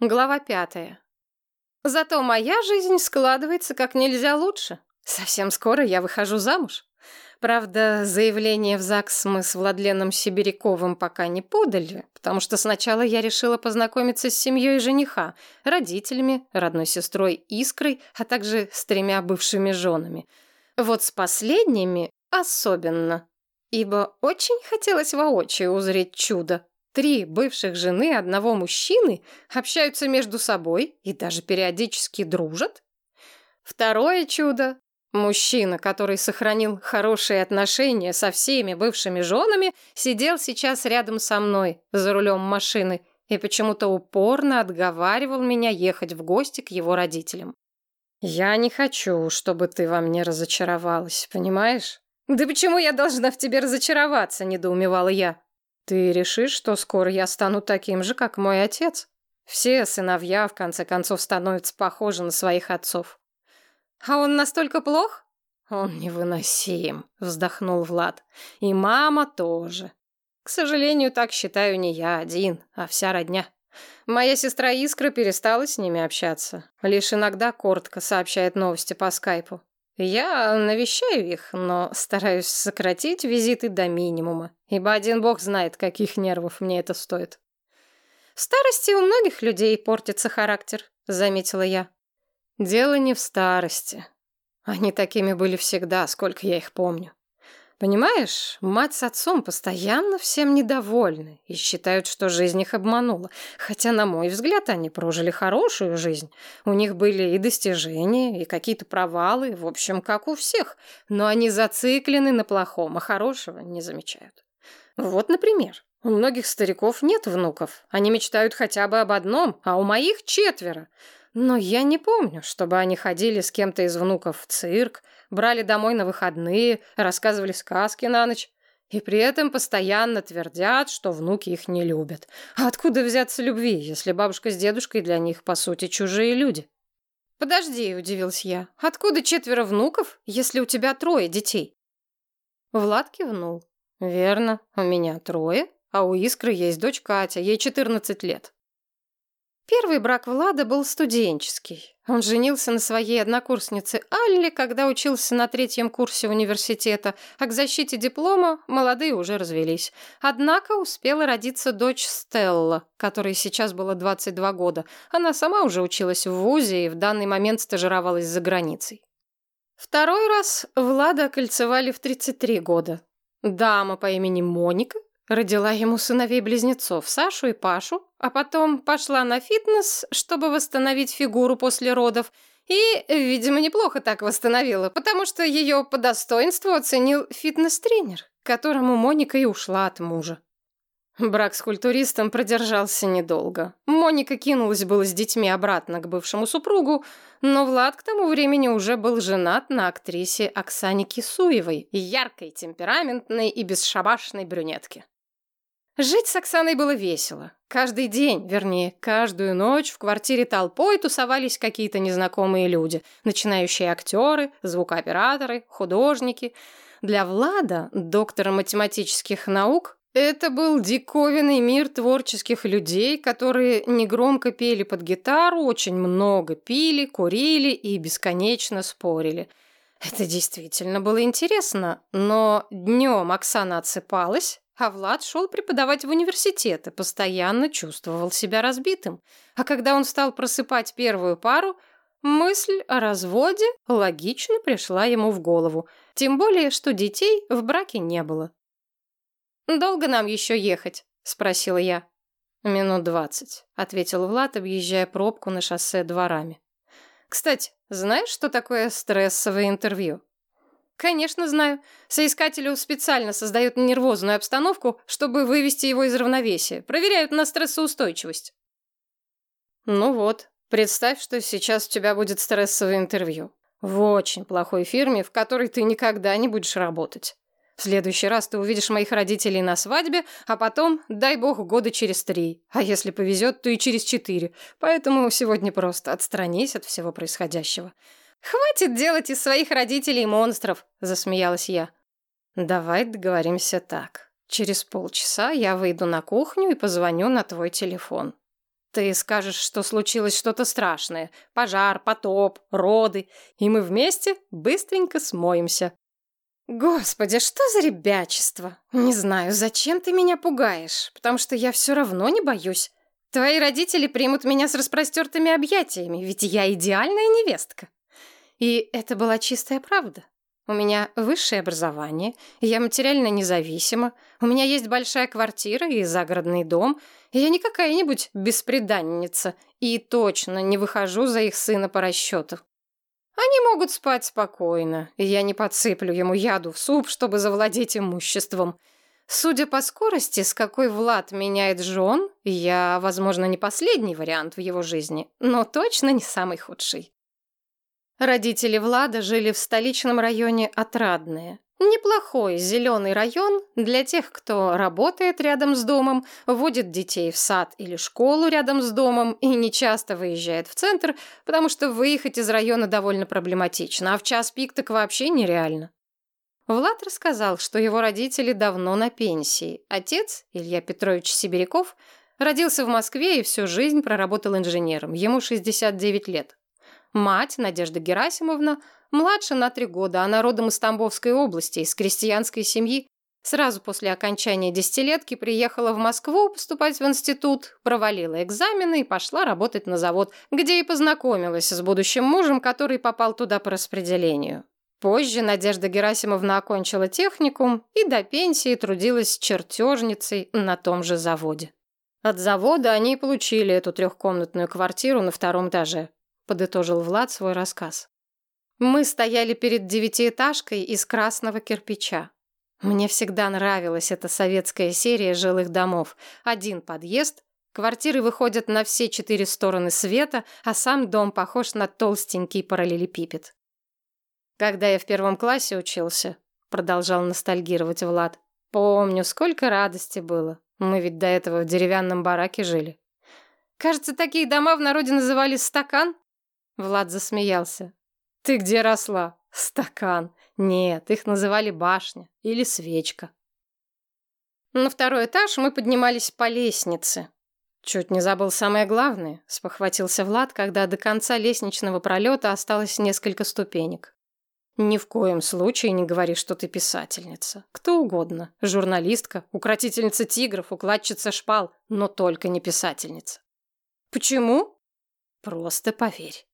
Глава пятая. Зато моя жизнь складывается как нельзя лучше. Совсем скоро я выхожу замуж. Правда, заявление в ЗАГС мы с Владленом Сибиряковым пока не подали, потому что сначала я решила познакомиться с семьей жениха, родителями, родной сестрой Искрой, а также с тремя бывшими женами. Вот с последними особенно, ибо очень хотелось воочию узреть чудо. Три бывших жены одного мужчины общаются между собой и даже периодически дружат. Второе чудо – мужчина, который сохранил хорошие отношения со всеми бывшими женами, сидел сейчас рядом со мной за рулем машины и почему-то упорно отговаривал меня ехать в гости к его родителям. «Я не хочу, чтобы ты во мне разочаровалась, понимаешь?» «Да почему я должна в тебе разочароваться?» – недоумевала я. Ты решишь, что скоро я стану таким же, как мой отец? Все сыновья, в конце концов, становятся похожи на своих отцов. А он настолько плох? Он невыносим, вздохнул Влад. И мама тоже. К сожалению, так считаю не я один, а вся родня. Моя сестра Искра перестала с ними общаться. Лишь иногда коротко сообщает новости по скайпу. Я навещаю их, но стараюсь сократить визиты до минимума, ибо один бог знает, каких нервов мне это стоит. В старости у многих людей портится характер, заметила я. Дело не в старости. Они такими были всегда, сколько я их помню. Понимаешь, мать с отцом постоянно всем недовольны и считают, что жизнь их обманула. Хотя, на мой взгляд, они прожили хорошую жизнь. У них были и достижения, и какие-то провалы, в общем, как у всех. Но они зациклены на плохом, а хорошего не замечают. Вот, например, у многих стариков нет внуков. Они мечтают хотя бы об одном, а у моих четверо. Но я не помню, чтобы они ходили с кем-то из внуков в цирк, брали домой на выходные, рассказывали сказки на ночь. И при этом постоянно твердят, что внуки их не любят. А откуда взяться любви, если бабушка с дедушкой для них, по сути, чужие люди? «Подожди», — удивилась я, — «откуда четверо внуков, если у тебя трое детей?» Влад кивнул. «Верно, у меня трое, а у Искры есть дочь Катя, ей 14 лет. Первый брак Влада был студенческий. Он женился на своей однокурснице Алле, когда учился на третьем курсе университета, а к защите диплома молодые уже развелись. Однако успела родиться дочь Стелла, которой сейчас было 22 года. Она сама уже училась в ВУЗе и в данный момент стажировалась за границей. Второй раз Влада кольцевали в 33 года. Дама по имени Моника Родила ему сыновей-близнецов, Сашу и Пашу, а потом пошла на фитнес, чтобы восстановить фигуру после родов, и, видимо, неплохо так восстановила, потому что ее по достоинству оценил фитнес-тренер, которому Моника и ушла от мужа. Брак с культуристом продержался недолго. Моника кинулась было с детьми обратно к бывшему супругу, но Влад к тому времени уже был женат на актрисе Оксане Кисуевой, яркой, темпераментной и бесшабашной брюнетке. Жить с Оксаной было весело. Каждый день, вернее, каждую ночь в квартире толпой тусовались какие-то незнакомые люди. Начинающие актеры, звукооператоры, художники. Для Влада, доктора математических наук, это был диковинный мир творческих людей, которые негромко пели под гитару, очень много пили, курили и бесконечно спорили. Это действительно было интересно, но днем Оксана отсыпалась, а Влад шел преподавать в университет и постоянно чувствовал себя разбитым. А когда он стал просыпать первую пару, мысль о разводе логично пришла ему в голову. Тем более, что детей в браке не было. «Долго нам еще ехать?» — спросила я. «Минут двадцать», — ответил Влад, объезжая пробку на шоссе дворами. «Кстати, знаешь, что такое стрессовое интервью?» Конечно, знаю. Соискателю специально создают нервозную обстановку, чтобы вывести его из равновесия. Проверяют на стрессоустойчивость. Ну вот, представь, что сейчас у тебя будет стрессовое интервью. В очень плохой фирме, в которой ты никогда не будешь работать. В следующий раз ты увидишь моих родителей на свадьбе, а потом, дай бог, года через три. А если повезет, то и через четыре. Поэтому сегодня просто отстранись от всего происходящего. «Хватит делать из своих родителей монстров», — засмеялась я. «Давай договоримся так. Через полчаса я выйду на кухню и позвоню на твой телефон. Ты скажешь, что случилось что-то страшное. Пожар, потоп, роды. И мы вместе быстренько смоемся. Господи, что за ребячество? Не знаю, зачем ты меня пугаешь, потому что я все равно не боюсь. Твои родители примут меня с распростертыми объятиями, ведь я идеальная невестка. И это была чистая правда. У меня высшее образование, я материально независима, у меня есть большая квартира и загородный дом, и я не какая-нибудь беспреданница, и точно не выхожу за их сына по расчету. Они могут спать спокойно, и я не подсыплю ему яду в суп, чтобы завладеть имуществом. Судя по скорости, с какой Влад меняет жен, я, возможно, не последний вариант в его жизни, но точно не самый худший. Родители Влада жили в столичном районе Отрадное. Неплохой зеленый район для тех, кто работает рядом с домом, водит детей в сад или школу рядом с домом и не часто выезжает в центр, потому что выехать из района довольно проблематично, а в час пик так вообще нереально. Влад рассказал, что его родители давно на пенсии. Отец, Илья Петрович Сибиряков, родился в Москве и всю жизнь проработал инженером. Ему 69 лет. Мать, Надежда Герасимовна, младше на три года, она родом из Тамбовской области, из крестьянской семьи. Сразу после окончания десятилетки приехала в Москву поступать в институт, провалила экзамены и пошла работать на завод, где и познакомилась с будущим мужем, который попал туда по распределению. Позже Надежда Герасимовна окончила техникум и до пенсии трудилась чертежницей на том же заводе. От завода они получили эту трехкомнатную квартиру на втором этаже подытожил Влад свой рассказ. Мы стояли перед девятиэтажкой из красного кирпича. Мне всегда нравилась эта советская серия жилых домов. Один подъезд, квартиры выходят на все четыре стороны света, а сам дом похож на толстенький параллелепипед. Когда я в первом классе учился, продолжал ностальгировать Влад, помню, сколько радости было. Мы ведь до этого в деревянном бараке жили. Кажется, такие дома в народе называли стакан, Влад засмеялся. «Ты где росла? Стакан. Нет, их называли башня или свечка». На второй этаж мы поднимались по лестнице. Чуть не забыл самое главное, спохватился Влад, когда до конца лестничного пролета осталось несколько ступенек. Ни в коем случае не говори, что ты писательница. Кто угодно. Журналистка, укротительница тигров, укладчица шпал, но только не писательница. Почему? Просто поверь.